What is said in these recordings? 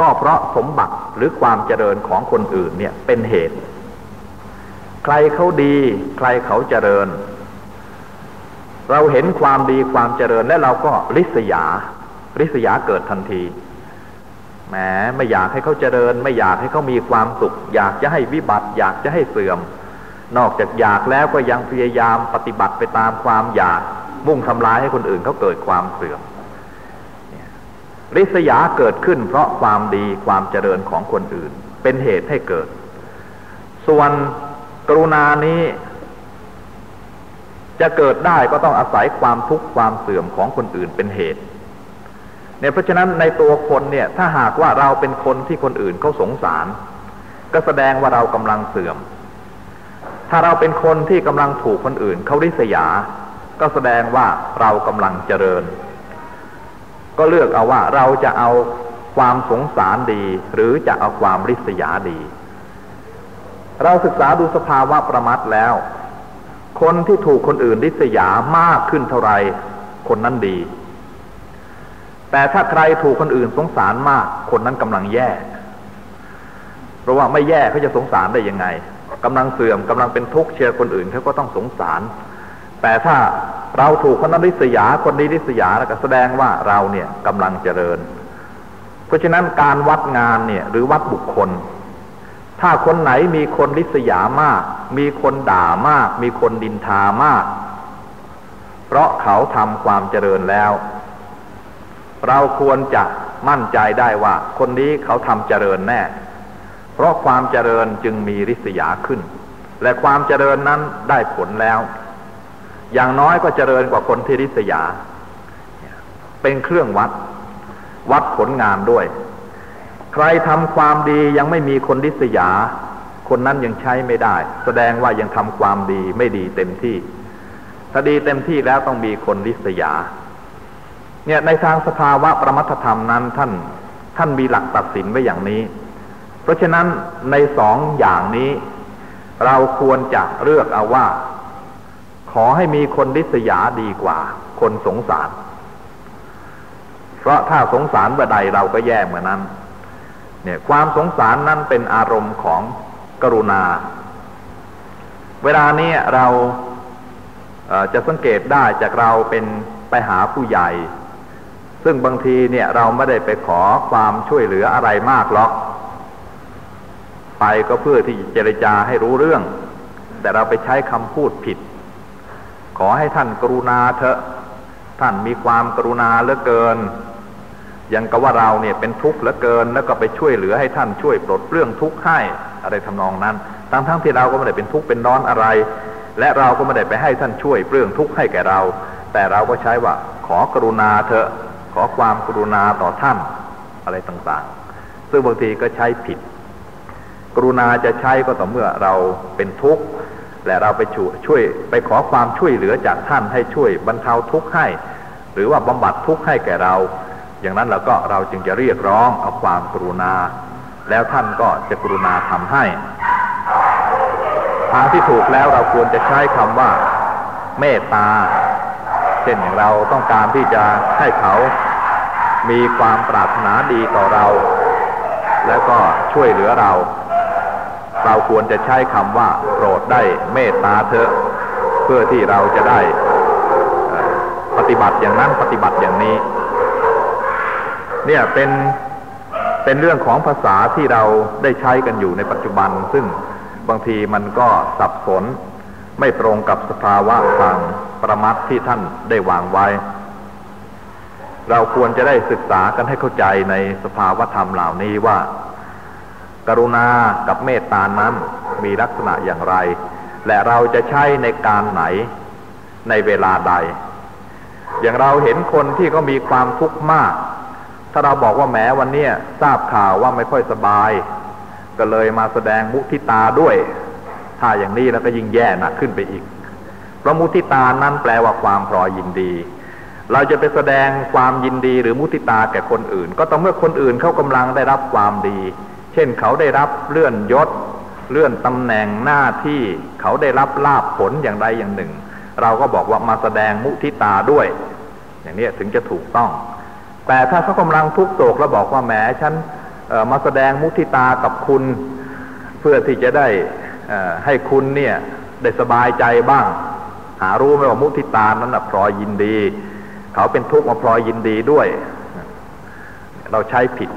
ก็เพราะสมบัติหรือความเจริญของคนอื่นเนี่ยเป็นเหตุ ใครเขาดี ใครเขาเจริญ เราเห็นความดีความเจริญและเราก็ริษยา ริษยาเกิดทันทีแหมไม่อยากให้เขาเจริญ ไม่อยากให้เขามีความสุข อยากจะให้วิบัติ อยากจะให้เสื่อม นอกจากอยากแล้วก็ยังพยายามปฏิบัติไปตามความอยาก มุ่งทำลายให้คนอื่นเขาเกิดความเสื่อม ริษยาเกิดขึ้นเพราะความดีความเจริญของคนอื่น เป็นเหตุให้เกิด ส่วนกรุณานี้ จะเกิดได้ก็ต้องอาศัยความทุกข์ความเสื่อมของคนอื่นเป็นเหตุเนี่ยเพราะฉะนั้นในตัวคนเนี่ยถ้าหากว่าเราเป็นคนที่คนอื่นเขาสงสาร ก็แสดงว่าเรากำลังเสื่อม ถ้าเราเป็นคนที่กำลังถูกคนอื่นเขาริษยา ก็แสดงว่าเรากำลังเจริญ ก็เลือกเอาว่าเราจะเอาความสงสารดี หรือจะเอาความริษยาดี เราศึกษาดูสภาวะประมัดแล้ว คนที่ถูกคนอื่นริษยามากขึ้นเท่าไรคนนั้นดี แต่ถ้าใครถูกคนอื่นสงสารมาก คนนั้นกำลังแย่ เพราะว่าไม่แย่เขาจะสงสารได้ยังไงกำลังเสื่อมกำลังเป็นทุกข์เชียร์คนอื่นเขาก็ต้องสงสาร แต่ถ้าเราถูกคนนั้นริษยาคนนี้ริษยาแล้วก็แสดงว่าเราเนี่ยกำลังเจริญ เพราะฉะนั้นการวัดงานเนี่ยหรือวัดบุคคล ถ้าคนไหนมีคนริษยามาก มีคนด่ามาก มีคนดินทามาก เพราะเขาทำความเจริญแล้ว เราควรจะมั่นใจได้ว่า คนนี้เขาทำเจริญแน่ เพราะความเจริญจึงมีริษยาขึ้น และความเจริญนั้นได้ผลแล้ว อย่างน้อยก็เจริญกว่าคนที่ริษยา เป็นเครื่องวัด วัดผลงานด้วย ใครทำความดียังไม่มีคนริษยา คนนั้นยังใช้ไม่ได้ แสดงว่ายังทำความดีไม่ดีเต็มที่ถ้าดีเต็มที่แล้วต้องมีคนริษยา เนี่ยในทางสภาวะประมัตธรรมนั้นท่านท่านมีหลักตัดสินไว้อย่างนี้ เพราะฉะนั้นในสองอย่างนี้ เราควรจะเลือกเอาว่า ขอให้มีคนริษยาดีกว่า คนสงสาร เพราะถ้าสงสารเมื่อใดเราก็แย่เหมือนนั้น เนี่ยความสงสารนั้นเป็นอารมณ์ของกรุณา เวลานี้เราจะสังเกตได้จากเราเป็นไปหาผู้ใหญ่ ซึ่งบางทีเนี่ยเราไม่ได้ไปขอความช่วยเหลืออะไรมากหรอก ไปก็เพื่อที่เจรจาให้รู้เรื่อง แต่เราไปใช้คำพูดผิด ขอให้ท่านกรุณาเถอะ ท่านมีความกรุณาเหลือเกิน ยังกับว่าเราเนี่ยเป็นทุกข์เหลือเกิน แล้วก็ไปช่วยเหลือให้ท่านช่วยปลดเปลื้องทุกข์ให้อะไรทำนองนั้น ทั้งทั้งที่เราก็ไม่ได้เป็นทุกข์เป็นร้อนอะไร และเราก็ไม่ได้ไปให้ท่านช่วยเปลื้องทุกข์ให้แก่เรา แต่เราก็ใช้ว่า ขอกรุณาเถอะ ขอความกรุณาต่อท่านอะไรต่างๆ ซึ่งบางทีก็ใช้ผิด กรุณาจะใช้ก็ต่อเมื่อเราเป็นทุกข์ และเราไปช่วยไปขอความช่วยเหลือจากท่านให้ช่วยบรรเทาทุกข์ให้ หรือว่าบำบัดทุกข์ให้แก่เรา อย่างนั้นเราก็เราจึงจะเรียกร้องเอาความกรุณา แล้วท่านก็จะกรุณาทำให้ ทางที่ถูกแล้วเราควรจะใช้คำว่า เมตตาเช่นอย่างเราต้องการที่จะให้เขามีความปรารถนาดีต่อเรา แล้วก็ช่วยเหลือเรา เราควรจะใช้คำว่า โปรดได้เมตตาเถอะ เพื่อที่เราจะได้ปฏิบัติอย่างนั้นปฏิบัติอย่างนี้ เนี่ยเป็นเป็นเรื่องของภาษาที่เราได้ใช้กันอยู่ในปัจจุบัน ซึ่งบางทีมันก็สับสน ไม่ตรงกับสภาวะทางประมัดที่ท่านได้วางไว้ เราควรจะได้ศึกษากันให้เข้าใจในสภาวะธรรมเหล่านี้ว่า กรุณากับเมตตานั้นมีลักษณะอย่างไร และเราจะใช้ในการไหนในเวลาใด อย่างเราเห็นคนที่เขามีความทุกข์มาก ถ้าเราบอกว่าแหมวันนี้ทราบข่าวว่าไม่ค่อยสบาย ก็เลยมาแสดงมุทิตาด้วย ถ้าอย่างนี้แล้วก็ยิ่งแย่หนักขึ้นไปอีกเพราะมุทิตานั้นแปลว่าความพรอยินดี เราจะไปแสดงความยินดีหรือมุทิตาแก่คนอื่น ก็ต้องเมื่อคนอื่นเขากำลังได้รับความดี เช่นเขาได้รับเลื่อนยศ เลื่อนตำแหน่งหน้าที่เขาได้รับลาบผลอย่างใดอย่างหนึ่ง เราก็บอกว่ามาแสดงมุทิตาด้วย อย่างนี้ถึงจะถูกต้อง แต่ถ้าเขากำลังทุกโศกแล้วบอกว่าแหมฉันมาแสดงมุทิตากับคุณ เพื่อที่จะได้ให้คุณเนี่ยได้สบายใจบ้าง หารู้ไหมว่ามุทิตานั้นนะพลอยยินดี เขาเป็นทุกข์มาพลอยยินดีด้วย เราใช้ผิด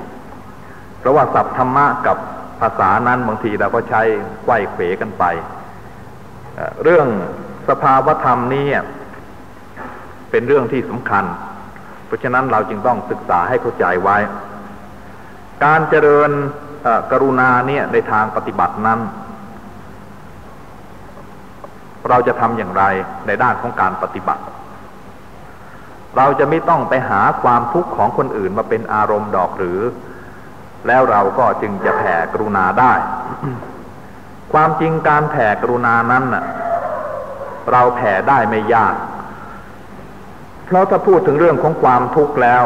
ราะว่าศัพท์ธรรมะกับภาษานั้นบางทีเราก็ใช้ไขว้เขวกันไป เรื่องสภาวธรรมนี้เป็นเรื่องที่สำคัญ เพราะฉะนั้นเราจึงต้องศึกษาให้เข้าใจไว้ การเจริญกรุณาเนี่ยในทางปฏิบัตินั้น เราจะทำอย่างไรในด้านของการปฏิบัติ เราจะไม่ต้องไปหาความทุกข์ของคนอื่นมาเป็นอารมณ์ดอกหรือ แล้วเราก็จึงจะแผ่กรุณาได้ ความจริงการแผ่กรุณานั้นน่ะ เราแผ่ได้ไม่ยาก เพราะถ้าพูดถึงเรื่องของความทุกข์แล้ว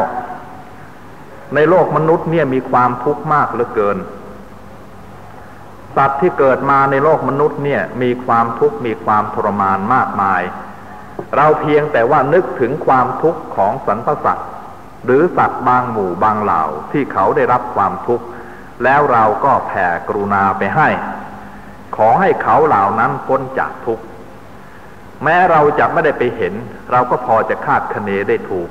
ในโลกมนุษย์เนี่ยมีความทุกข์มากเหลือเกิน สัตว์ที่เกิดมาในโลกมนุษย์เนี่ยมีความทุกข์มีความทรมานมากมาย เราเพียงแต่ว่านึกถึงความทุกข์ของสรรพสัตว์ หรือสัตว์บางหมู่บางเหล่าที่เขาได้รับความทุกข์ แล้วเราก็แผ่กรุณาไปให้ ขอให้เขาเหล่านั้นพ้นจากทุกข์ แม้เราจะไม่ได้ไปเห็น เราก็พอจะคาดคะเนได้ถูก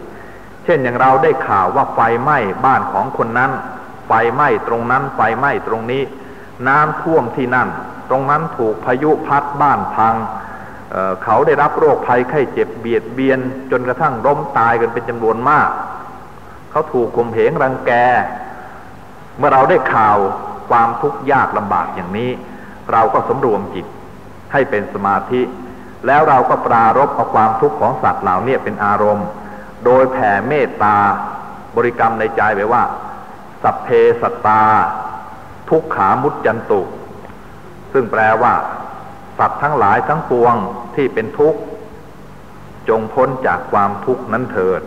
เช่นอย่างเราได้ข่าวว่าไฟไหม้บ้านของคนนั้น ไฟไหม้ตรงนั้นไฟไหม้ตรงนี้ น้ำท่วมที่นั่น ตรงนั้นถูกพายุพัดบ้านพังเเขาได้รับโรคภัยไข้เจ็บเบียดเบียน จนกระทั่งล้มตายกันเป็นจำนวนมาก เขาถูกข่มเหงรังแก เมื่อเราได้ข่าวความทุกข์ยากลำบากอย่างนี้ เราก็สำรวมจิตให้เป็นสมาธิ แล้วเราก็ปรารบเอาความทุกข์ของสัตว์เหล่านี้เป็นอารมณ์ โดยแผ่เมตตาบริกรรมในใจไปว่า สัพเพสัตตา ทุกขามุจจันตุ ซึ่งแปลว่า สัตว์ทั้งหลายทั้งปวงที่เป็นทุกข์ จงพ้นจากความทุกข์นั้นเถิด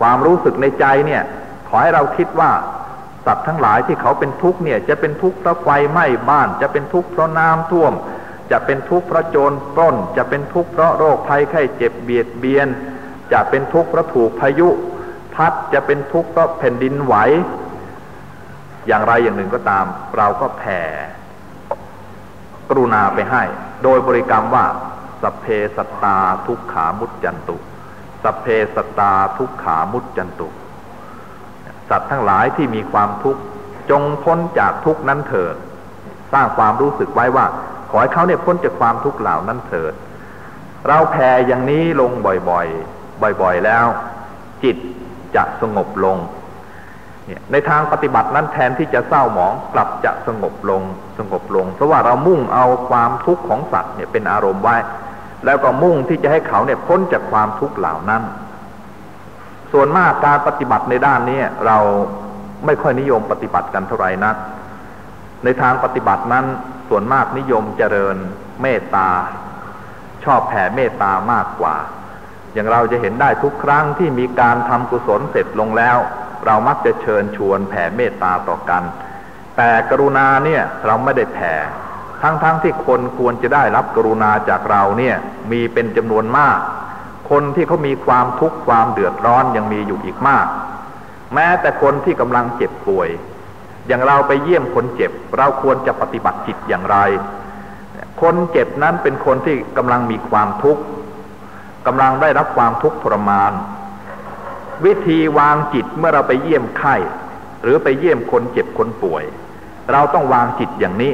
ความรู้สึกในใจเนี่ยขอให้เราคิดว่าสัตว์ทั้งหลายที่เขาเป็นทุกข์เนี่ยจะเป็นทุกข์เพราะไฟไหม้บ้าน จะเป็นทุกข์เพราะน้ำท่วม จะเป็นทุกข์เพราะโจรปล้น จะเป็นทุกข์เพราะโรคภัยไข้เจ็บเบียดเบียน จะเป็นทุกข์เพราะถูกพายุ พัดจะเป็นทุกข์เพราะแผ่นดินไหวอย่างไรอย่างหนึ่งก็ตาม เราก็แผ่กรุณาไปให้ โดยบริกรรมว่าสัพเพสตาทุกขามุจจันตุ สัพเพสตาทุกขามุจจันตุ สัตว์ทั้งหลายที่มีความทุกข์จงพ้นจากทุกนั้นเถิด สร้างความรู้สึกไว้ว่า ขอให้เขาเนี่ยพ้นจากความทุกข์เหล่านั้นเถิด เราแผ่อย่างนี้ลงบ่อยๆ บ่อยๆแล้ว จิตจะสงบลงในทางปฏิบัตินั้นแทนที่จะเศร้าหมองกลับจะสงบลงสงบลง เพราะว่าเรามุ่งเอาความทุกข์ของสัตว์เนี่ยเป็นอารมณ์ไว้ แล้วก็มุ่งที่จะให้เขาเนี่ยพ้นจากความทุกข์เหล่านั้น ส่วนมากการปฏิบัติในด้านนี้เราไม่ค่อยนิยมปฏิบัติกันเท่าไหร่นัก ในทางปฏิบัตินั้นส่วนมากนิยมเจริญเมตตา ชอบแผ่เมตตามากกว่า อย่างเราจะเห็นได้ทุกครั้งที่มีการทำกุศลเสร็จลงแล้ว เรามักจะเชิญชวนแผ่เมตตาต่อกัน แต่กรุณาเนี่ยเราไม่ได้แผ่ ทั้งๆทที่คนควรจะได้รับกรุณาจากเราเนี่ยมีเป็นจำนวนมาก คนที่เขามีความทุกข์ความเดือดร้อนยังมีอยู่อีกมาก แม้แต่คนที่กำลังเจ็บป่วย อย่างเราไปเยี่ยมคนเจ็บ เราควรจะปฏิบัติจิตอย่างไร คนเจ็บนั้นเป็นคนที่กำลังมีความทุกข์กำลังได้รับความทุกข์ทรมาน วิธีวางจิตเมื่อเราไปเยี่ยมไข้ หรือไปเยี่ยมคนเจ็บคนป่วย เราต้องวางจิตอย่างนี้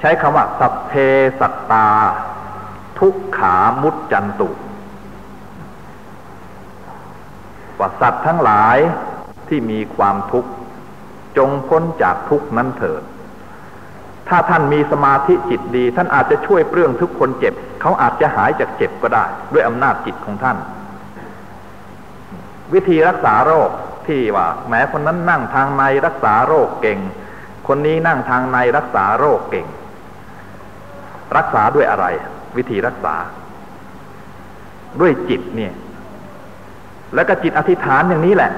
ใช้คำว่า สัพเพสัตตา ทุกขามุจจันตุว่าสัตว์ทั้งหลายที่มีความทุกข์ จงพ้นจากทุกนั้นเถิด ถ้าท่านมีสมาธิจิตดี ท่านอาจจะช่วยเปลื้องทุกคนเจ็บ เขาอาจจะหายจากเจ็บก็ได้ ด้วยอำนาจจิตของท่าน วิธีรักษาโรคที่ว่า แม้คนนั้นนั่งทางในรักษาโรคเก่ง คนนี้นั่งทางในรักษาโรคเก่ง รักษาด้วยอะไร วิธีรักษา ด้วยจิตเนี่ย แล้วก็จิตอธิษฐานอย่างนี้แหละ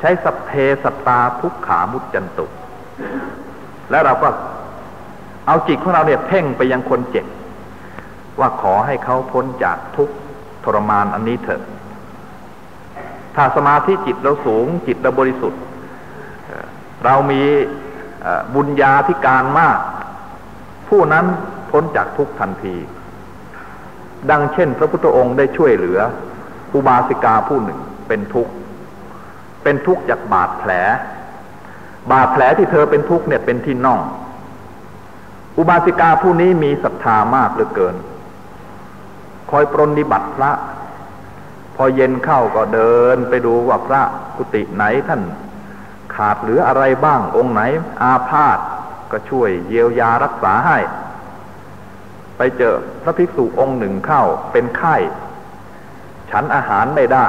ใช้สัพเพสตาทุกขามุจจันตุ แล้วเราก็เอาจิตของเราเนี่ยเพ่งไปยังคนเจ็บ ว่าขอให้เขาพ้นจากทุกทรมานอันนี้เถอะ ถ้าสมาธิจิตเราสูงจิตเราบริสุทธิ์ เรามีบุญญาธิการมาก ผู้นั้นพ้นจากทุกทันที ดังเช่น พระพุทธองค์ได้ช่วยเหลืออุบาสิกาผู้หนึ่งเป็นทุกข์ เป็นทุกข์จากบาดแผล บาดแผลที่เธอเป็นทุกข์เนี่ยเป็นที่น่อง อุบาสิกาผู้นี้มีศรัทธามากเหลือเกิน คอยปรนนิบัติพระ พอเย็นเข้าก็เดินไปดูว่าพระกุฏิไหนท่านขาดหรืออะไรบ้างองค์ไหนอาพาธ ก็ช่วยเยียวยารักษาให้ ไปเจอพระภิกษุองค์หนึ่งเข้าเป็นไข้ ฉันอาหารไม่ได้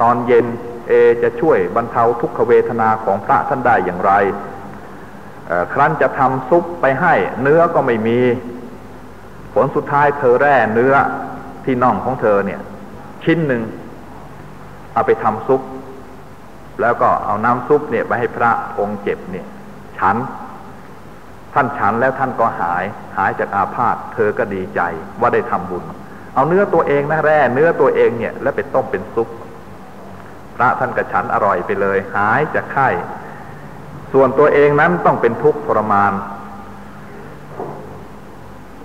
ตอนเย็นเอจะช่วยบรรเทาทุกขเวทนาของพระท่านได้อย่างไร ครั้นจะทำซุปไปให้ เนื้อก็ไม่มี ผลสุดท้ายเธอแร่เนื้อที่น่องของเธอเนี่ย ชิ้นหนึ่งเอาไปทำซุปแล้วก็เอาน้ำซุปเนี่ยไปให้พระองค์เจ็บเนี่ย ฉัน ท่านฉันแล้วท่านก็หาย หายจากอาพาธเธอก็ดีใจว่าได้ทำบุญ เอาเนื้อตัวเองนะแร่เนื้อตัวเองเนี่ย แล้วไปต้มเป็นซุปพระท่านก็ฉันอร่อยไปเลย หายจากไข้ ส่วนตัวเองนั้นต้องเป็นทุกข์ทรมาน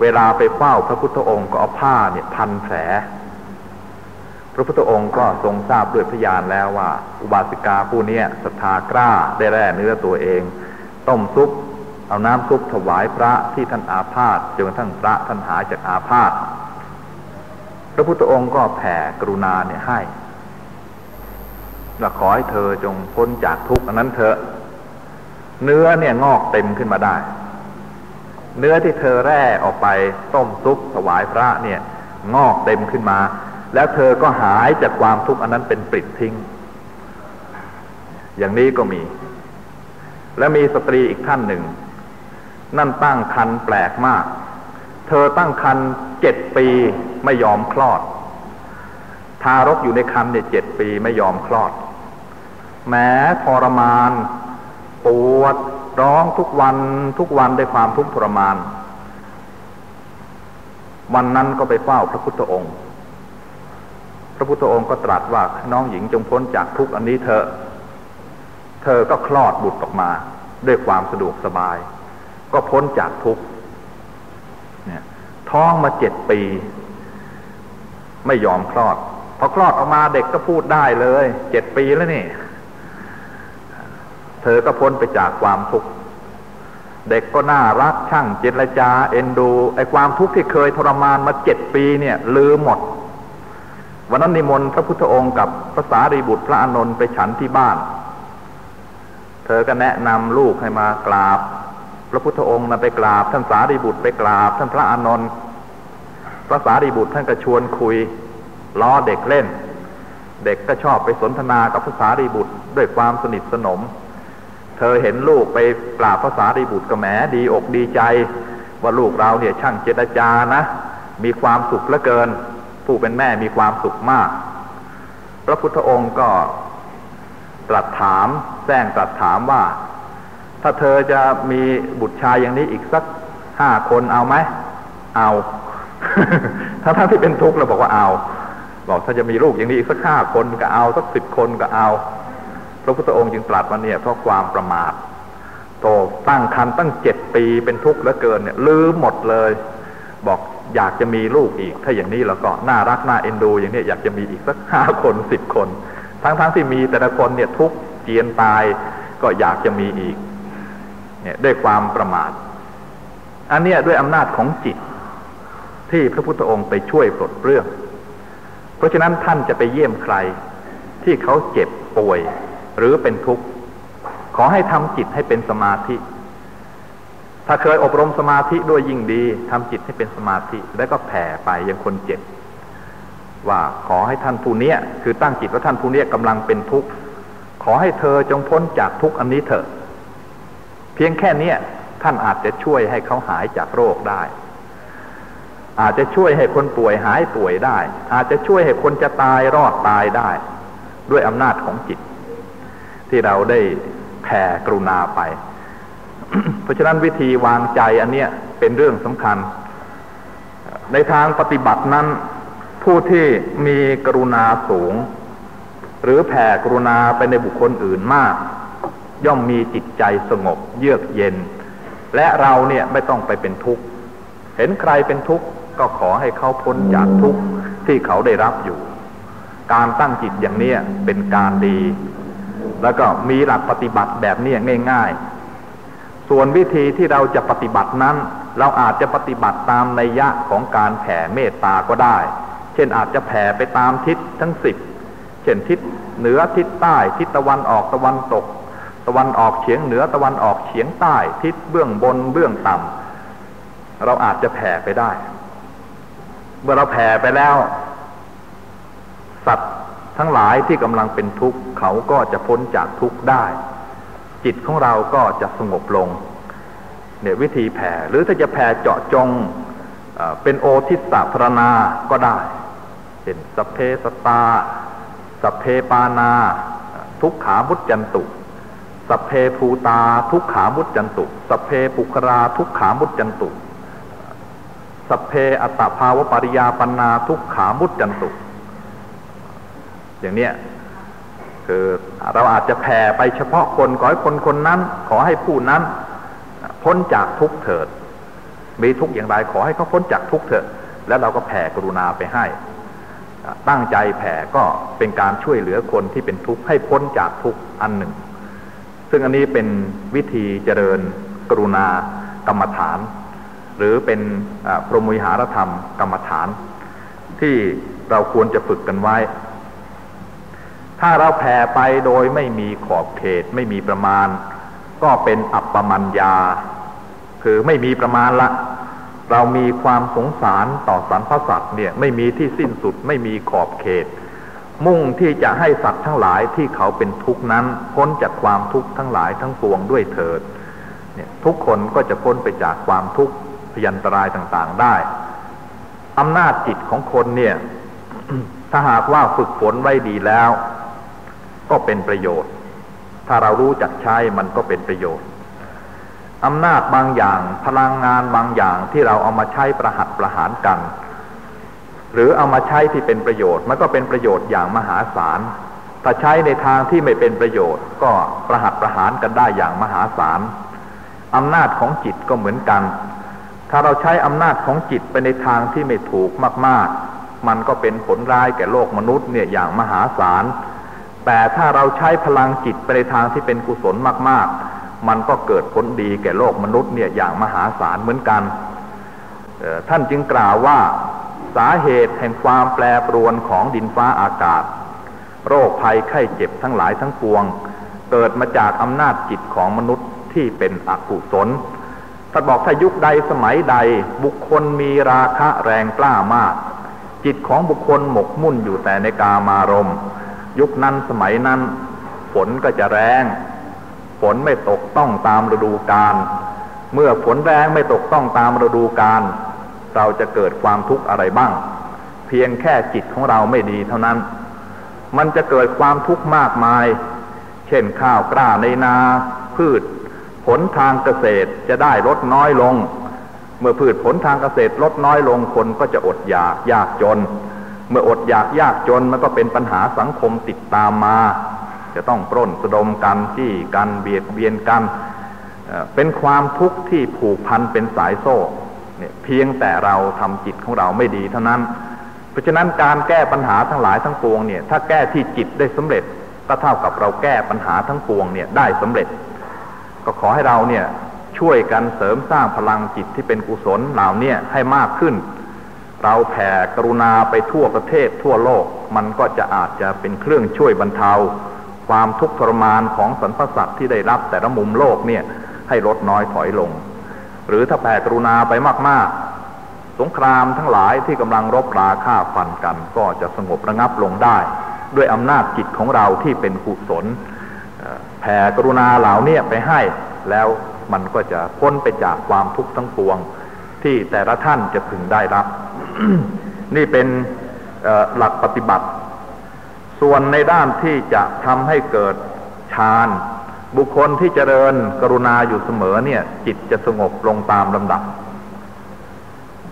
เวลาไปเฝ้าพระพุทธองค์ก็เอาผ้าเนี่ยพันแผลพระพุทธองค์ก็ทรงทราบด้วยพยานแล้วว่า อุบาสิกาผู้นี้ศรัทธากล้าได้แร่เนื้อตัวเอง ต้มซุป เอาน้ำซุปถวายพระที่ท่านอาพาธจนกระทั่งพระท่านหายจากอาพาธพระพุทธองค์ก็แผ่กรุณาเนี่ยให้และขอให้เธอจงพ้นจากทุกข์อันนั้นเถอะ เนื้อเนี่ยงอกเต็มขึ้นมาได้ เนื้อที่เธอแร่ออกไปต้มซุปถวายพระเนี่ย งอกเต็มขึ้นมา แล้วเธอก็หายจากความทุกข์อันนั้นเป็นปริดทิ้ง อย่างนี้ก็มี และมีสตรีอีกท่านหนึ่ง นั่นตั้งคันแปลกมาก เธอตั้งคันเจ็ดปีไม่ยอมคลอด ทารกอยู่ในคันเนี่ยเจ็ดปีไม่ยอมคลอด แม้ทรมาน ปวดร้องทุกวันทุกวันด้วยความทุกข์ทรมาน วันนั้นก็ไปเฝ้าพระพุทธองค์ พระพุทธองค์ก็ตรัสว่าน้องหญิงจงพ้นจากทุกอันนี้เธอะ เธอก็คลอดบุตรออกมา ด้วยความสะดวกสบาย ก็พ้นจากทุกเนี่ยท้องมาเจ็ดปี ไม่ยอมคลอดพอคลอดออกมาเด็กก็พูดได้เลยเจ็ดปีแล้วนี่ เธอก็พ้นไปจากความทุกข์เด็กก็น่ารักช่างเจรจา เอ็นดูไอ้ความทุกข์ที่เคยทรมานมาเจ็ดปีเนี่ย ลืมหมด วันนั้นนิมนต์พระพุทธองค์กับภาษารีบุตรพระอานนท์ไปฉันที่บ้าน เธอก็แนะนำลูกให้มากราบ พระพุทธองค์นะไปกราบ ท่านสารีบุตรไปกราบ ท่านพระอานนท์พระสารีบุตรท่านก็ชวนคุย ล้อเด็กเล่น เด็กก็ชอบไปสนทนากับพระสารีบุตรด้วยความสนิทสนม เธอเห็นลูกไปกราบพระสารีบุตรก็แหมดีอกดีใจ ว่าลูกเราเนี่ยช่างเจรจานะ มีความสุขเหลือเกิน ผู้เป็นแม่มีความสุขมาก พระพุทธองค์ก็ตรัสถามแซงตรัสถามว่า ถ้าเธอจะมีบุตรชายอย่างนี้อีกสักห้าคนเอาไหม เอาถ้าท่านที่เป็นทุกข์เราบอกว่าเอา บอกถ้าจะมีลูกอย่างนี้อีกสักห้าคนก็เอาสักสิบคนก็เอา พระพุทธองค์จึงตรัสมาเนี่ยเพราะความประมาทโตตั้งคันตั้งเจ็ดปีเป็นทุกข์เหลือเกินเนี่ยลืมหมดเลย บอกอยากจะมีลูกอีก ถ้าอย่างนี้แล้วก็น่ารักน่าเอ็นดูอย่างนี้อยากจะมีอีกสักห้าคนสิบคน ทั้งๆทที่มีแต่ละคนเนี่ยทุกข์เจียนตายก็อยากจะมีอีก เนี่ยด้วยความประมาท อันนี้ด้วยอำนาจของจิต ที่พระพุทธองค์ไปช่วยปลดเปลื้องเพราะฉะนั้นท่านจะไปเยี่ยมใคร ที่เขาเจ็บป่วยหรือเป็นทุกข์ ขอให้ทำจิตให้เป็นสมาธิ ถ้าเคยอบรมสมาธิด้วยยิ่งดีทำจิตให้เป็นสมาธิแล้วก็แผ่ไปยังคนเจ็บ ว่าขอให้ท่านผู้นี้คือตั้งจิตว่าท่านผู้นี้กำลังเป็นทุกข์ขอให้เธอจงพ้นจากทุกข์อันนี้เถอะ เพียงแค่นี้ท่านอาจจะช่วยให้เขาหายจากโรคได้ อาจจะช่วยให้คนป่วยหายป่วยได้ อาจจะช่วยให้คนจะตายรอดตายได้ ด้วยอำนาจของจิต ที่เราได้แผ่กรุณาไป เพราะฉะนั้นวิธีวางใจอันเนี้ยเป็นเรื่องสำคัญ ในทางปฏิบัตินั้นผู้ที่มีกรุณาสูง หรือแผ่กรุณาไปในบุคคลอื่นมาก ย่อมมีจิตใจสงบเยือกเย็น และเราเนี่ยไม่ต้องไปเป็นทุกข์ เห็นใครเป็นทุกข์ก็ขอให้เขาพ้นจากทุกข์ที่เขาได้รับอยู่ การตั้งจิตอย่างเนี้ยเป็นการดี แล้วก็มีหลักปฏิบัติแบบนี้ง่ายๆ ส่วนวิธีที่เราจะปฏิบัตินั้น เราอาจจะปฏิบัติตามในยะของการแผ่เมตตาก็ได้ เช่นอาจจะแผ่ไปตามทิศทั้งสิบเช่นทิศเหนือทิศใต้ทิศตะวันออกตะวันตก ตะวันออกเฉียงเหนือตะวันออกเฉียงใต้ ทิศเบื้องบนเบื้องต่ำเราอาจจะแผ่ไปได้ เมื่อเราแผ่ไปแล้ว สัตว์ทั้งหลายที่กำลังเป็นทุกข์เขาก็จะพ้นจากทุกข์ได้ จิตของเราก็จะสงบลงเนี่ยวิธีแผ่หรือถ้าจะแผ่เจาะจงเป็นโอทิสพรณาก็ได้ เป็นสเพสตาสัพเพปานา ทุกขามุจจันตุ สัพเพภูตาทุกขามุจจันตุสัพเพปุคราทุกขามุจจันตุสัพเพอัตตภาวปริยาปนาทุกขามุจจันตุ อย่างเนี้ยคือเราอาจจะแผ่ไปเฉพาะคนขอให้คนคนนั้น ขอให้ผู้นั้น พ้นจากทุกเถิด มีทุกอย่างไรขอให้เขาพ้นจากทุกเถิด แล้วเราก็แผ่กรุณาไปให้ ตั้งใจแผ่ก็เป็นการช่วยเหลือคนที่เป็นทุกข์ให้พ้นจากทุกข์อันหนึ่ง ซึ่งอันนี้เป็นวิธีเจริญกรุณากรรมฐาน หรือเป็นพรหมิหารธรรมกรรมฐาน ที่เราควรจะฝึกกันไว้ ถ้าเราแผ่ไปโดยไม่มีขอบเขตไม่มีประมาณ ก็เป็นอัปปมัญญา คือไม่มีประมาณละ เรามีความสงสารต่อสรรพสัตว์เนี่ยไม่มีที่สิ้นสุดไม่มีขอบเขต มุ่งที่จะให้สัตว์ทั้งหลายที่เขาเป็นทุกข์นั้น พ้นจากความทุกข์ทั้งหลายทั้งปวงด้วยเถิดเนี่ยทุกคนก็จะพ้นไปจากความทุกข์พยันตรายต่างๆได้อำนาจจิตของคนเนี่ย ถ้าหากว่าฝึกฝนไว้ดีแล้ว ก็เป็นประโยชน์ ถ้าเรารู้จักใช้มันก็เป็นประโยชน์อำนาจบางอย่างพลังงานบางอย่างที่เราเอามาใช้ประหัตประหารกัน หรือเอามาใช้ที่เป็นประโยชน์ มันก็เป็นประโยชน์อย่างมหาศาล ถ้าใช้ในทางที่ไม่เป็นประโยชน์ ก็ประหัตประหารกันได้อย่างมหาศาลอำนาจของจิตก็เหมือนกัน ถ้าเราใช้อำนาจของจิตไปในทางที่ไม่ถูกมาก ๆ มันก็เป็นผลร้ายแก่โลกมนุษย์เนี่ยอย่างมหาศาล แต่ถ้าเราใช้พลังจิตไปในทางที่เป็นกุศลมาก ๆ มันก็เกิดผลดีแก่โลกมนุษย์เนี่ยอย่างมหาศาลเหมือนกัน ท่านจึงกล่าวว่า สาเหตุแห่งความแปรปรวนของดินฟ้าอากาศ โรคภัยไข้เจ็บทั้งหลายทั้งปวง เกิดมาจากอำนาจจิตของมนุษย์ที่เป็นอกุศลถ้าบอกถ้ายุคใดสมัยใดบุคคลมีราคะแรงกล้ามาก จิตของบุคคลหมกมุ่นอยู่แต่ในกามารมยุคนั้นสมัยนั้นฝนก็จะแรง ฝนไม่ตกต้องตามฤดูกาลเมื่อฝนแรงไม่ตกต้องตามฤดูกาล เราจะเกิดความทุกข์อะไรบ้าง เพียงแค่จิตของเราไม่ดีเท่านั้น มันจะเกิดความทุกข์มากมาย เช่นข้าวกล้าในนา พืช ผลทางเกษตรจะได้ลดน้อยลง เมื่อพืชผลทางเกษตรลดน้อยลงคนก็จะอดอยากยากจน เมื่ออดอยากยากจนมันก็เป็นปัญหาสังคมติดตามมา จะต้องปล้นสะดมกันที่กันเบียดเบียนกันเป็นความทุกข์ที่ผูกพันเป็นสายโซ่ เนี่ยเพียงแต่เราทำจิตของเราไม่ดีเท่านั้น เพราะฉะนั้นการแก้ปัญหาทั้งหลายทั้งปวงเนี่ยถ้าแก้ที่จิตได้สำเร็จก็เท่ากับเราแก้ปัญหาทั้งปวงเนี่ยได้สำเร็จ ก็ขอให้เราเนี่ยช่วยกันเสริมสร้างพลังจิตที่เป็นกุศลเหล่านี้ให้มากขึ้น เราแผ่กรุณาไปทั่วประเทศทั่วโลก มันก็จะอาจจะเป็นเครื่องช่วยบรรเทา ความทุกข์ทรมานของสรรพสัตว์ที่ได้รับแต่ละมุมโลกเนี่ยให้ลดน้อยถอยลง หรือถ้าแผ่กรุณาไปมาก ๆ สงครามทั้งหลายที่กำลังรบราฆ่าฟันกัน ก็จะสงบระงับลงได้ ด้วยอำนาจจิตของเราที่เป็นกุศลแผ่กรุณาเหล่านี้ไปให้ แล้วมันก็จะพ้นไปจากความทุกข์ทั้งปวง ที่แต่ละท่านจะพึงได้รับ นี่เป็นหลักปฏิบัติ ส่วนในด้านที่จะทำให้เกิดฌาน บุคคลที่เจริญกรุณาอยู่เสมอเนี่ย จิตจะสงบลงตามลำดับ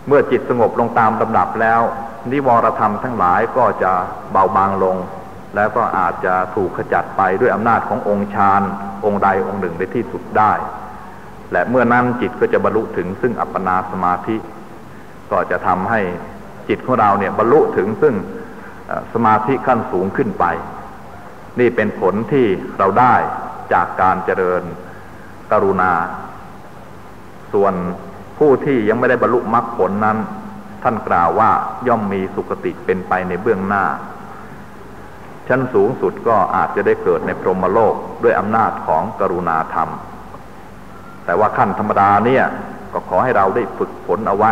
เมื่อจิตสงบลงตามลำดับแล้ว นิวรธรรมทั้งหลายก็จะเบาบางลง แล้วก็อาจจะถูกขจัดไปด้วยอำนาจขององค์ฌานองค์ใดองค์หนึ่งในที่สุดได้ และเมื่อนั้นจิตก็จะบรรลุถึงซึ่งอัปปนาสมาธิ ก็จะทำให้จิตของเราเนี่ยบรรลุถึงซึ่งสมาธิขั้นสูงขึ้นไป นี่เป็นผลที่เราได้ จากการเจริญกรุณา ส่วนผู้ที่ยังไม่ได้บรรลุมรรคผลนั้น ท่านกล่าวว่าย่อมมีสุคติเป็นไปในเบื้องหน้า ชั้นสูงสุดก็อาจจะได้เกิดในพรหมโลกด้วยอำนาจของกรุณาธรรม แต่ว่าขั้นธรรมดาเนี่ยก็ขอให้เราได้ฝึกฝนเอาไว้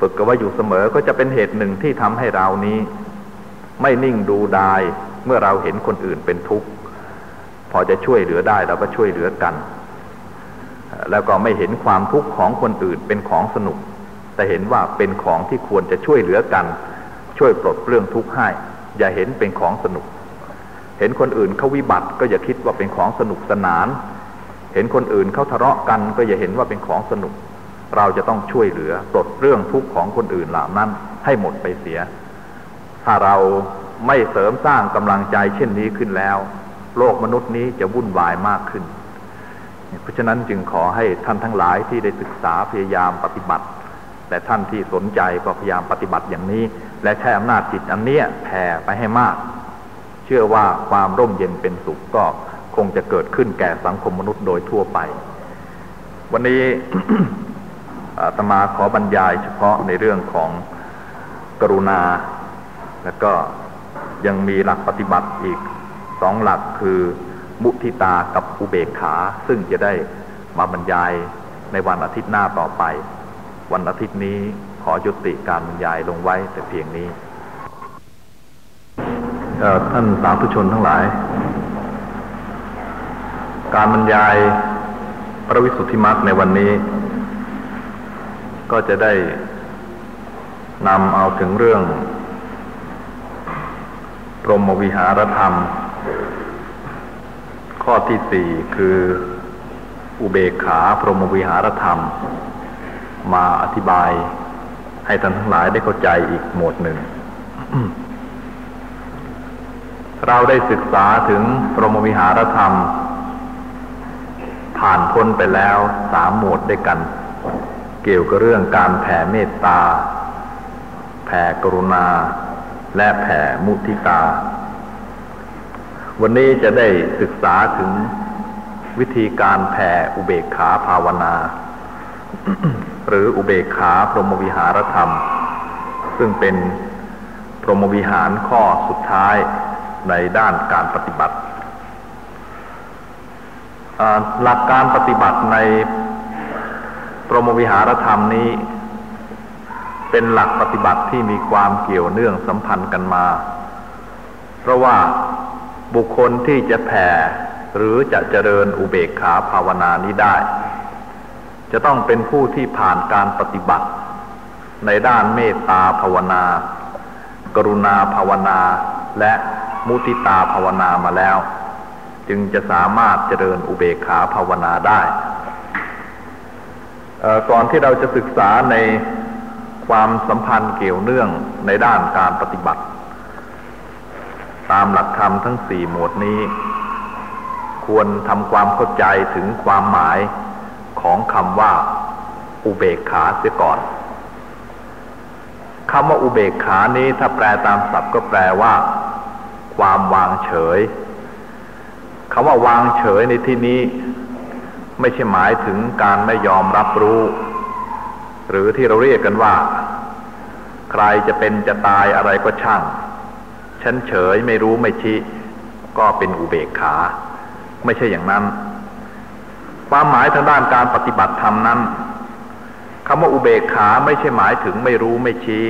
ฝึกกันไว้อยู่เสมอก็จะเป็นเหตุหนึ่งที่ทำให้เรานี้ ไม่นิ่งดูดายเมื่อเราเห็นคนอื่นเป็นทุกข์ พอจะช่วยเหลือได้เราก็ช่วยเหลือกัน แล้วก็ไม่เห็นความทุกข์ของคนอื่นเป็นของสนุก แต่เห็นว่าเป็นของที่ควรจะช่วยเหลือกัน ช่วยปลดเรื่องทุกข์ให้ อย่าเห็นเป็นของสนุก เห็นคนอื่นเขาวิบัติก็อย่าคิดว่าเป็นของสนุกสนาน เห็นคนอื่นเขาทะเลาะกัน ก็อย่าเห็นว่าเป็นของสนุก เราจะต้องช่วยเหลือปลดเรื่องทุกข์ของคนอื่นเหล่านั้น ให้หมดไปเสีย ถ้าเราไม่เสริมสร้างกำลังใจเช่นนี้ขึ้นแล้ว โลกมนุษย์นี้จะวุ่นวายมากขึ้น เพราะฉะนั้นจึงขอให้ท่านทั้งหลายที่ได้ศึกษาพยายามปฏิบัติ แต่ท่านที่สนใจก็พยายามปฏิบัติอย่างนี้ และใช้อำนาจจิตอันเนี้ยแผ่ไปให้มาก เชื่อว่าความร่มเย็นเป็นสุขก็คงจะเกิดขึ้นแก่สังคมมนุษย์โดยทั่วไป วันนี้ตมาขอบรรยายเฉพาะในเรื่องของกรุณา แล้วก็ยังมีหลักปฏิบัติอีก องหลักคือมุทิตากับอุเบกขา ซึ่งจะได้มาบรรยายในวันอาทิตย์หน้าต่อไป วันอาทิตย์นี้ขอยุติการบรรยายลงไว้แต่เพียงนี้ท่านสาธุชนทั้งหลาย การบรรยายพระวิสุทธิมรรคในวันนี้ ก็จะได้นำเอาถึงเรื่อง พรหมวิหารธรรม ข้อที่สี่คืออุเบกขาพรหมวิหารธรรม มาอธิบายให้ท่านทั้งหลายได้เข้าใจอีกหมวดหนึ่ง เราได้ศึกษาถึงพรหมวิหารธรรม ผ่านพ้นไปแล้วสามหมวดด้วยกัน เกี่ยวกับเรื่องการแผ่เมตตา แผ่กรุณา และแผ่มุทิตา วันนี้จะได้ศึกษาถึงวิธีการแผ่อุเบกขาภาวนา หรืออุเบกขาพรหมวิหารธรรม ซึ่งเป็นพรหมวิหารข้อสุดท้ายในด้านการปฏิบัติหลักการปฏิบัติในพรหมวิหารธรรมนี้ เป็นหลักปฏิบัติที่มีความเกี่ยวเนื่องสัมพันธ์กันมา เพราะว่า บุคคลที่จะแผ่ หรือจะเจริญอุเบกขาภาวนานี้ได้ จะต้องเป็นผู้ที่ผ่านการปฏิบัติ ในด้านเมตตาภาวนา กรุณาภาวนา และมุติตาภาวนามาแล้ว จึงจะสามารถเจริญอุเบกขาภาวนาได้ก่อนที่เราจะศึกษาในความสัมพันธ์เกี่ยวเนื่องในด้านการปฏิบัติ ตามหลักธรรมทั้งสี่หมวดนี้ ควรทำความเข้าใจถึงความหมายของคำว่า อุเบกขาเสียก่อนคำว่าอุเบกขานี้ถ้าแปลตามศัพท์ก็แปลว่า ความวางเฉยคำว่าวางเฉยในที่นี้ ไม่ใช่หมายถึงการไม่ยอมรับรู้ หรือที่เราเรียกกันว่า ใครจะเป็นจะตายอะไรก็ช่าง ฉันเฉยไม่รู้ไม่ชี้ก็เป็นอุเบกขา ไม่ใช่อย่างนั้น ความหมายทางด้านการปฏิบัติธรรมนั้นคำว่าอุเบกขาไม่ใช่หมายถึงไม่รู้ไม่ชี้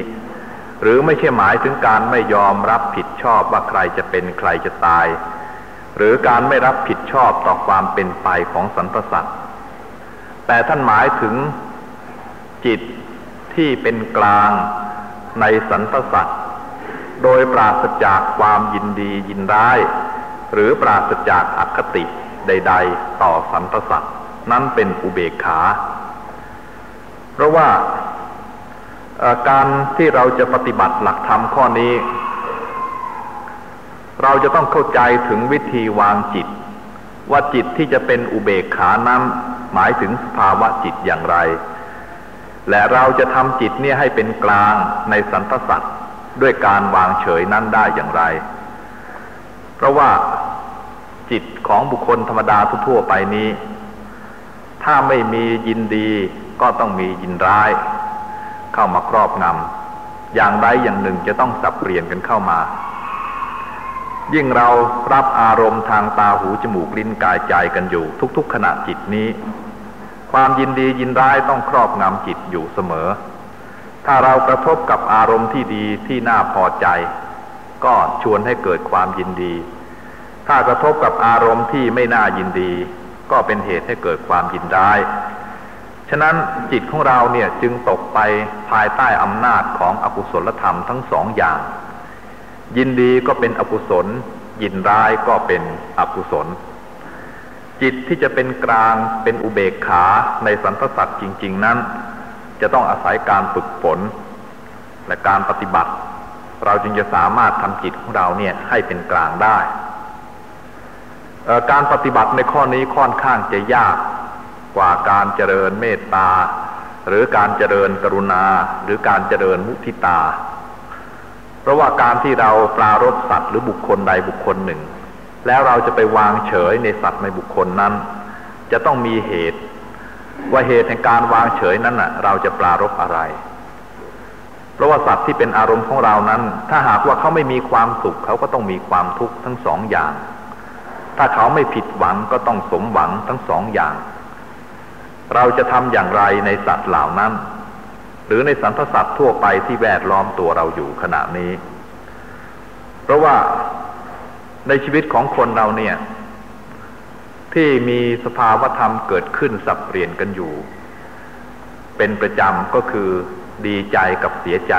หรือไม่ใช่หมายถึงการไม่ยอมรับผิดชอบว่าใครจะเป็นใครจะตาย หรือการไม่รับผิดชอบต่อความเป็นไปของสรรพสัตว์แต่ท่านหมายถึงจิตที่เป็นกลางในสรรพสัตว์ โดยปราศจากความยินดียินร้าย หรือปราศจากอคติใด ๆ ต่อสรรพสัตว์นั้นเป็นอุเบกขา เพราะว่าการที่เราจะปฏิบัติหลักธรรมข้อนี้ เราจะต้องเข้าใจถึงวิธีวางจิต ว่าจิตที่จะเป็นอุเบกขานั้นหมายถึงสภาวะจิตอย่างไร และเราจะทำจิตเนี่ยให้เป็นกลางในสันทสัตว์ ด้วยการวางเฉยนั้นได้อย่างไร เพราะว่าจิตของบุคคลธรรมดาทั่วไปนี้ ถ้าไม่มียินดีก็ต้องมียินร้าย เข้ามาครอบงำอย่างใดอย่างหนึ่งจะต้องสับเปลี่ยนกันเข้ามา ยิ่งเรารับอารมณ์ทางตาหูจมูกลิ้นกายใจกันอยู่ ทุก ๆ ขณะจิตนี้ ความยินดียินร้ายต้องครอบงำจิตอยู่เสมอ ถ้าเรากระทบกับอารมณ์ที่ดีที่น่าพอใจ ก็ชวนให้เกิดความยินดี ถ้ากระทบกับอารมณ์ที่ไม่น่ายินดี ก็เป็นเหตุให้เกิดความยินร้าย ฉะนั้นจิตของเราเนี่ยจึงตกไปภายใต้อำนาจของอกุศลธรรมทั้งสองอย่าง ยินดีก็เป็นอกุศล ยินร้ายก็เป็นอกุศล จิตที่จะเป็นกลางเป็นอุเบกขาในสันทสัตว์จริง ๆ นั้น จะต้องอาศัยการฝึกฝน และการปฏิบัติ เราจึงจะสามารถทำจิตของเราเนี่ยให้เป็นกลางได้ การปฏิบัติในข้อนี้ค่อนข้างจะยากกว่าการเจริญเมตตา หรือการเจริญกรุณา หรือการเจริญมุทิตา เพราะว่าการที่เราปรารบสัตว์หรือบุคคลใดบุคคลหนึ่ง แล้วเราจะไปวางเฉยในสัตว์ในบุคคลนั้น จะต้องมีเหตุ ว่าเหตุแห่งการวางเฉยนั้นน่ะ เราจะปรารบอะไร เพราะว่าสัตว์ที่เป็นอารมณ์ของเรานั้น ถ้าหากว่าเขาไม่มีความสุขเขาก็ต้องมีความทุกข์ทั้งสองอย่าง ถ้าเขาไม่ผิดหวังก็ต้องสมหวังทั้งสองอย่าง เราจะทำอย่างไรในสัตว์เหล่านั้น หรือในสรรพสัตว์ทั่วไปที่แวดล้อมตัวเราอยู่ขณะนี้ เพราะว่าในชีวิตของคนเราเนี่ย ที่มีสภาวธรรมเกิดขึ้นสับเปลี่ยนกันอยู่ เป็นประจำก็คือดีใจกับเสียใจ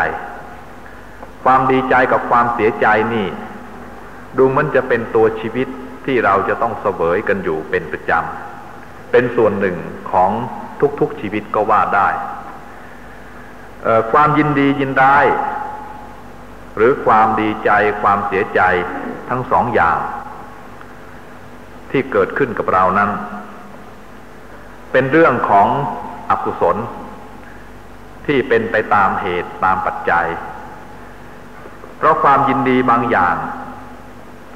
ความดีใจกับความเสียใจนี่ ดูมันจะเป็นตัวชีวิตที่เราจะต้องเสวยกันอยู่เป็นประจำ เป็นส่วนหนึ่งของทุกๆชีวิตก็ว่าได้ ความยินดียินได้ หรือความดีใจความเสียใจทั้งสองอย่าง ที่เกิดขึ้นกับเรานั้น เป็นเรื่องของอกุศล ที่เป็นไปตามเหตุตามปัจจัย เพราะความยินดีบางอย่าง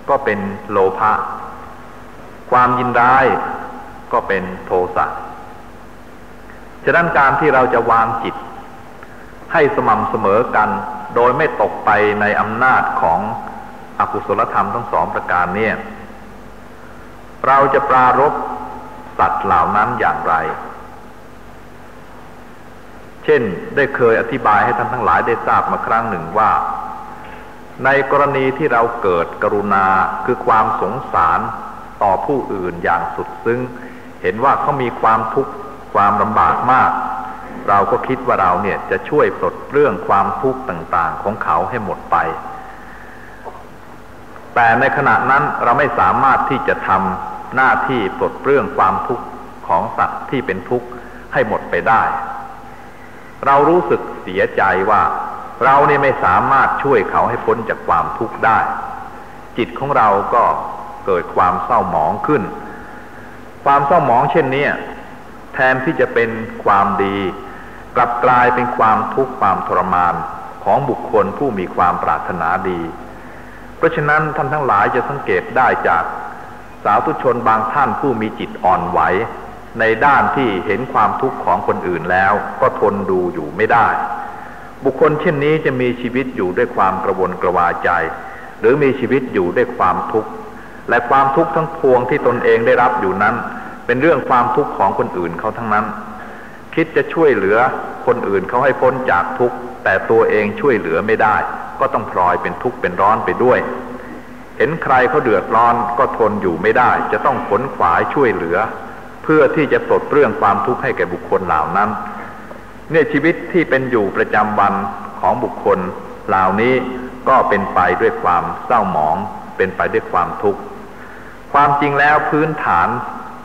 ก็เป็นโลภะความยินได้ก็เป็นโทสะฉะนั้นการที่เราจะวางจิต ให้สม่ำเสมอกัน โดยไม่ตกไปในอำนาจของอกุศลธรรมทั้งสองประการเนี่ย เราจะปรารบสัตว์เหล่านั้นอย่างไร เช่นได้เคยอธิบายให้ท่านทั้งหลายได้ทราบมาครั้งหนึ่งว่า ในกรณีที่เราเกิดกรุณาคือความสงสารต่อผู้อื่นอย่างสุดซึ้ง เห็นว่าเขามีความทุกข์ความลำบากมาก เราก็คิดว่าเราเนี่ยจะช่วยปลดเรื่องความทุกข์ต่างๆ ของเขาให้หมดไป แต่ในขณะนั้นเราไม่สามารถที่จะทำหน้าที่ปลดเรื่องความทุกข์ของสัตว์ที่เป็นทุกข์ให้หมดไปได้ เรารู้สึกเสียใจว่า เราเนี่ยไม่สามารถช่วยเขาให้พ้นจากความทุกข์ได้ จิตของเราก็เกิดความเศร้าหมองขึ้น ความเศร้าหมองเช่นนี้แทนที่จะเป็นความดี กลับกลายเป็นความทุกข์ความทรมานของบุคคลผู้มีความปรารถนาดี เพราะฉะนั้นท่านทั้งหลายจะสังเกตได้จากสาวทุชนบางท่านผู้มีจิตอ่อนไหว ในด้านที่เห็นความทุกข์ของคนอื่นแล้วก็ทนดูอยู่ไม่ได้ บุคคลเช่นนี้จะมีชีวิตอยู่ด้วยความกระวนกระวายใจ หรือมีชีวิตอยู่ด้วยความทุกข์และความทุกข์ทั้งพวงที่ตนเองได้รับอยู่นั้น เป็นเรื่องความทุกข์ของคนอื่นเขาทั้งนั้น คิดจะช่วยเหลือคนอื่นเขาให้พ้นจากทุกข์ แต่ตัวเองช่วยเหลือไม่ได้ ก็ต้องพลอยเป็นทุกข์เป็นร้อนไปด้วย เห็นใครเขาเดือดร้อนก็ทนอยู่ไม่ได้ จะต้องขนขวายช่วยเหลือ เพื่อที่จะปลดเรื่องความทุกข์ให้แก่บุคคลเหล่านั้นเนี่ยชีวิตที่เป็นอยู่ประจำวันของบุคคลเหล่านี้ก็เป็นไปด้วยความเศร้าหมอง เป็นไปด้วยความทุกข์ความจริงแล้วพื้นฐาน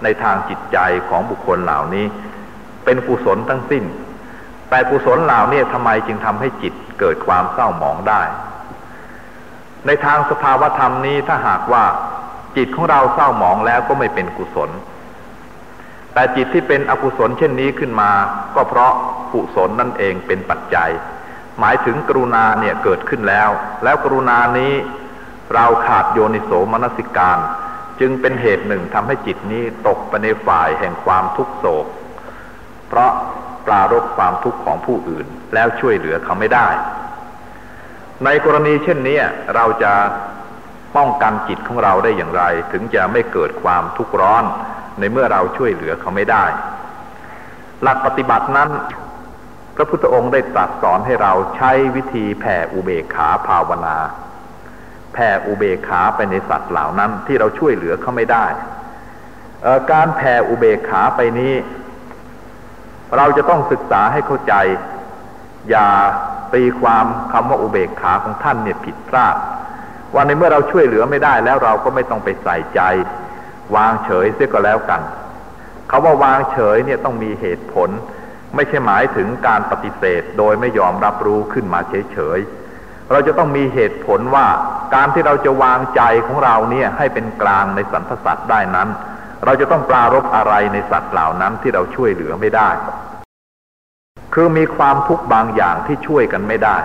ในทางจิตใจของบุคคลเหล่านี้ เป็นกุศลทั้งสิ้น แต่กุศลเหล่านี้ทำไมจึงทำให้จิตเกิดความเศร้าหมองได้ ในทางสภาวธรรมนี้ถ้าหากว่าจิตของเราเศร้าหมองแล้วก็ไม่เป็นกุศล แต่จิตที่เป็นอกุศลเช่นนี้ขึ้นมา ก็เพราะกุศลนั่นเองเป็นปัจจัย หมายถึงกรุณาเนี่ยเกิดขึ้นแล้ว แล้วกรุณานี้เราขาดโยนิโสมนสิการ จึงเป็นเหตุหนึ่งทำให้จิตนี้ตกไปในฝ่ายแห่งความทุกโศก เพราะ ปรารบความทุกข์ของผู้อื่น แล้วช่วยเหลือเขาไม่ได้ ในกรณีเช่นนี้เราจะป้องกันจิตของเราได้อย่างไร ถึงจะไม่เกิดความทุกข์ร้อน ในเมื่อเราช่วยเหลือเขาไม่ได้ หลักปฏิบัตินั้น พระพุทธองค์ได้ตรัสสอนให้เราใช้วิธีแผ่อุเบกขาภาวนาแผ่อุเบกขาไปในสัตว์เหล่านั้นที่เราช่วยเหลือเขาไม่ได้ การแผ่อุเบกขาไปนี้ เราจะต้องศึกษาให้เข้าใจ อย่าตีความคำว่าอุเบกขาของท่านเนี่ยผิดพลาดว่าในเมื่อเราช่วยเหลือไม่ได้แล้วเราก็ไม่ต้องไปใส่ใจ วางเฉยเสียก็แล้วกันเขาว่าวางเฉยเนี่ยต้องมีเหตุผล ไม่ใช่หมายถึงการปฏิเสธ โดยไม่ยอมรับรู้ขึ้นมาเฉยๆเราจะต้องมีเหตุผลว่าการที่เราจะวางใจของเราเนี่ยให้เป็นกลางในสรรพสัตว์ได้นั้น เราจะต้องปรารบอะไรในสัตว์เหล่านั้นที่เราช่วยเหลือไม่ได้ คือมีความทุกข์บางอย่างที่ช่วยกันไม่ได้